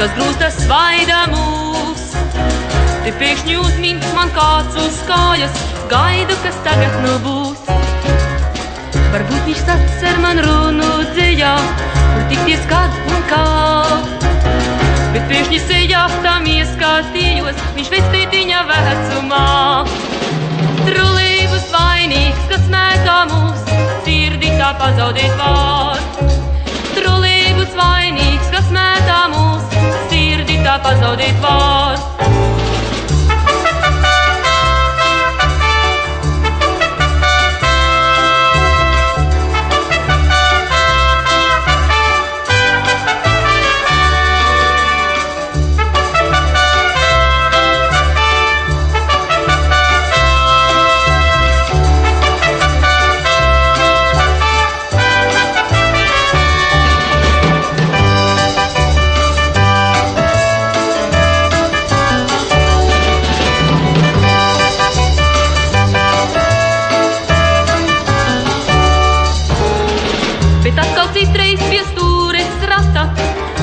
kas grūstas svaida mūs. Te pēkšņi uzmin man kāds uz kājas, gaidu, kas tagad nu būs. Varbūt viņš sacer man runu dziļā, kur tikties kad un kā. Bet pēkšņi sejā tam ieskatījos, viņš vectītiņa vecumā. Trulības vainīgs, kas mētā mūs, sirdī tā pazaudēt var. Sirdī tā pazaudēt var.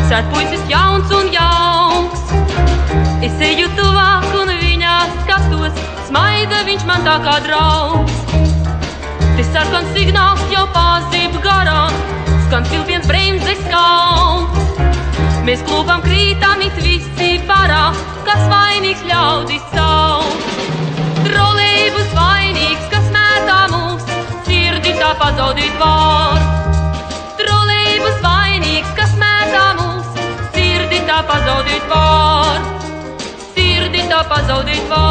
Sēž puisis jauns un jauks. Es eju tuvāk un viņā skatos, smaida viņš man tā kā draugs. Te sarkans signāls jau pazīb garām, skan cilpiens bremzes kauns. Mēs klūpam krītam it visi parā, kas vainīgs ļaudis sauc. Trolēbus vainīgs, kas mētā mūs, sirdi tā pazaudīt var. Sirdi tā pazaudīt var.